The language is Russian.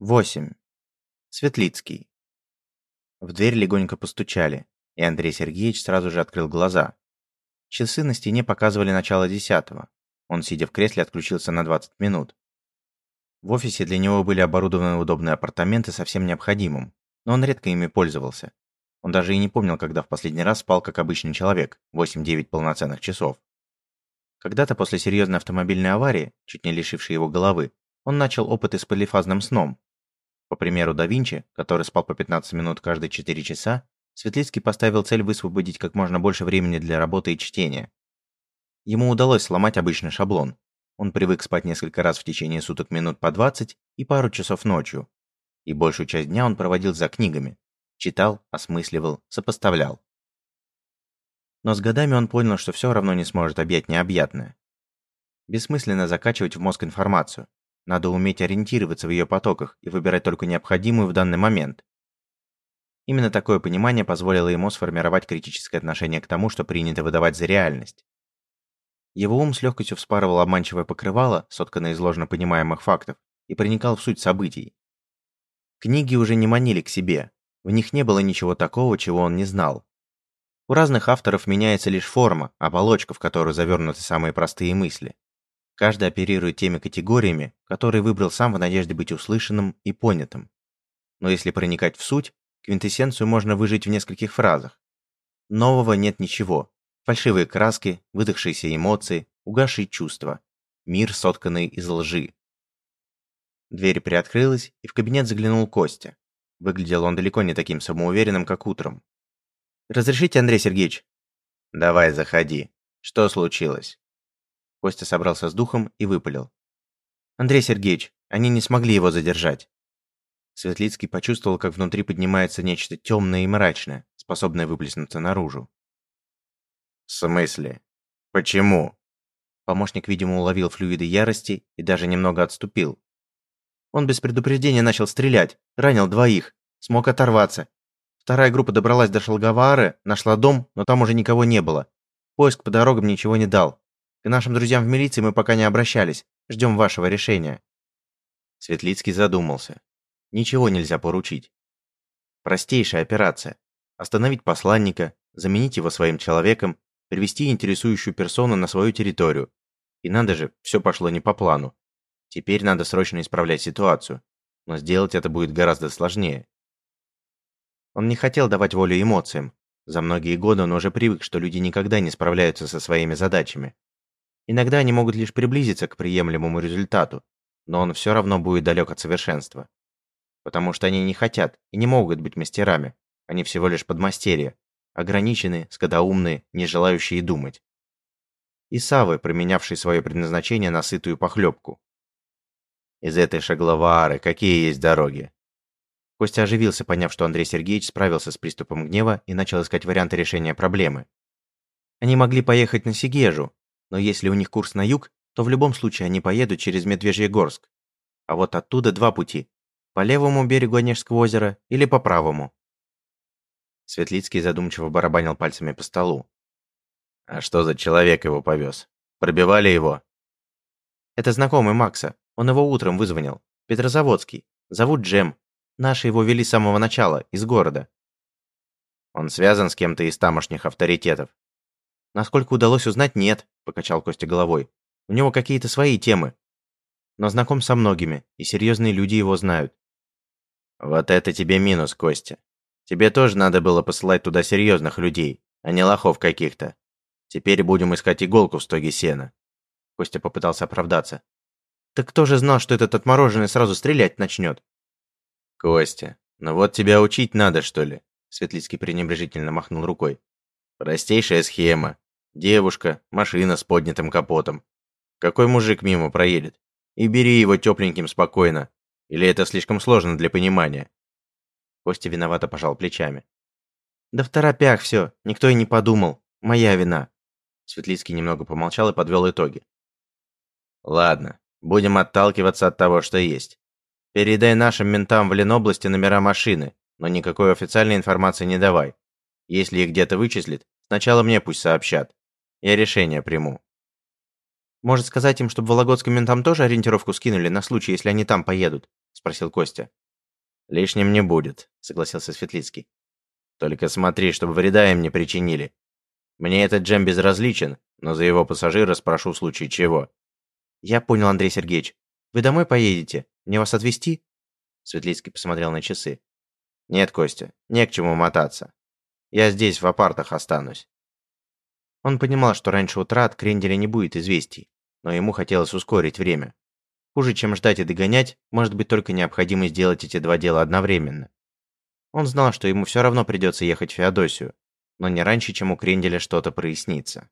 8. Светлицкий. В дверь легонько постучали, и Андрей Сергеевич сразу же открыл глаза. Часы на стене показывали начало десятого. Он, сидя в кресле, отключился на 20 минут. В офисе для него были оборудованы удобные апартаменты со всем необходимым, но он редко ими пользовался. Он даже и не помнил, когда в последний раз спал как обычный человек, 8-9 полноценных часов. Когда-то после серьезной автомобильной аварии, чуть не лишившей его головы, он начал опыты с полифазным сном, по примеру да Винчи, который спал по 15 минут каждые 4 часа, Светлицкий поставил цель высвободить как можно больше времени для работы и чтения. Ему удалось сломать обычный шаблон. Он привык спать несколько раз в течение суток минут по 20 и пару часов ночью. И большую часть дня он проводил за книгами. Читал, осмысливал, сопоставлял. Но с годами он понял, что все равно не сможет объять необъятное. Бессмысленно закачивать в мозг информацию. Надо уметь ориентироваться в ее потоках и выбирать только необходимую в данный момент. Именно такое понимание позволило ему сформировать критическое отношение к тому, что принято выдавать за реальность. Его ум с легкостью вспарывал обманчивое покрывало, сотканное из ложно понимаемых фактов, и проникал в суть событий. Книги уже не манили к себе, в них не было ничего такого, чего он не знал. У разных авторов меняется лишь форма, оболочка, в которую завернуты самые простые мысли. Каждый оперирует теми категориями, которые выбрал сам в надежде быть услышанным и понятым. Но если проникать в суть, квинтэссенцию можно выжить в нескольких фразах. Нового нет ничего. Фальшивые краски, выдохшиеся эмоции, угасшие чувства. Мир, сотканный из лжи. Дверь приоткрылась, и в кабинет заглянул Костя. Выглядел он далеко не таким самоуверенным, как утром. «Разрешите, Андрей Сергеевич?» «Давай, заходи. Что случилось?» Костя собрался с духом и выпалил. «Андрей Сергеевич, они не смогли его задержать». Светлицкий почувствовал, как внутри поднимается нечто темное и мрачное, способное выплеснуться наружу. «В смысле? Почему?» Помощник, видимо, уловил флюиды ярости и даже немного отступил. Он без предупреждения начал стрелять, ранил двоих, смог оторваться. Вторая группа добралась до Шалгавары, нашла дом, но там уже никого не было. Поиск по дорогам ничего не дал. К нашим друзьям в милиции мы пока не обращались. Ждем вашего решения». Светлицкий задумался. Ничего нельзя поручить. Простейшая операция. Остановить посланника, заменить его своим человеком, привести интересующую персону на свою территорию. И надо же, все пошло не по плану. Теперь надо срочно исправлять ситуацию. Но сделать это будет гораздо сложнее. Он не хотел давать волю эмоциям. За многие годы он уже привык, что люди никогда не справляются со своими задачами. Иногда они могут лишь приблизиться к приемлемому результату, но он все равно будет далек от совершенства. Потому что они не хотят и не могут быть мастерами, они всего лишь подмастерья, ограниченные, скудоумные, не желающие думать. И савы, променявшие свое предназначение на сытую похлебку. Из этой шагловары какие есть дороги? Костя оживился, поняв, что Андрей Сергеевич справился с приступом гнева и начал искать варианты решения проблемы. Они могли поехать на Сигежу, но если у них курс на юг, то в любом случае они поедут через Медвежьегорск. А вот оттуда два пути. По левому берегу Онежского озера или по правому. Светлицкий задумчиво барабанил пальцами по столу. «А что за человек его повез? Пробивали его?» «Это знакомый Макса. Он его утром вызвонил. Петрозаводский. Зовут Джем. Наши его вели с самого начала, из города». «Он связан с кем-то из тамошних авторитетов?» Насколько удалось узнать, нет, покачал Костя головой. У него какие-то свои темы. Но знаком со многими, и серьезные люди его знают. Вот это тебе минус, Костя. Тебе тоже надо было посылать туда серьезных людей, а не лохов каких-то. Теперь будем искать иголку в стоге сена. Костя попытался оправдаться. Так кто же знал, что этот отмороженный сразу стрелять начнет? Костя, ну вот тебя учить надо, что ли? Светлицкий пренебрежительно махнул рукой. Простейшая схема. Девушка, машина с поднятым капотом. Какой мужик мимо проедет? И бери его тепленьким спокойно. Или это слишком сложно для понимания?» Костя виновато пожал плечами. «Да в торопях все, никто и не подумал. Моя вина». Светлицкий немного помолчал и подвел итоги. «Ладно, будем отталкиваться от того, что есть. Передай нашим ментам в Ленобласти номера машины, но никакой официальной информации не давай. Если их где-то вычислит, сначала мне пусть сообщат. Я решение приму. Может сказать им, чтобы вологодским ментам тоже ориентировку скинули на случай, если они там поедут? – спросил Костя. «Лишним не будет», – согласился Светлицкий. «Только смотри, чтобы вреда им не причинили. Мне этот джем безразличен, но за его пассажира спрошу в случае чего». «Я понял, Андрей Сергеевич. Вы домой поедете? Мне вас отвезти?» Светлицкий посмотрел на часы. «Нет, Костя, не к чему мотаться. Я здесь в апартах останусь». Он понимал, что раньше утра от Кренделя не будет известий, но ему хотелось ускорить время. Хуже, чем ждать и догонять, может быть только необходимо сделать эти два дела одновременно. Он знал, что ему все равно придется ехать в Феодосию, но не раньше, чем у Кренделя что-то прояснится.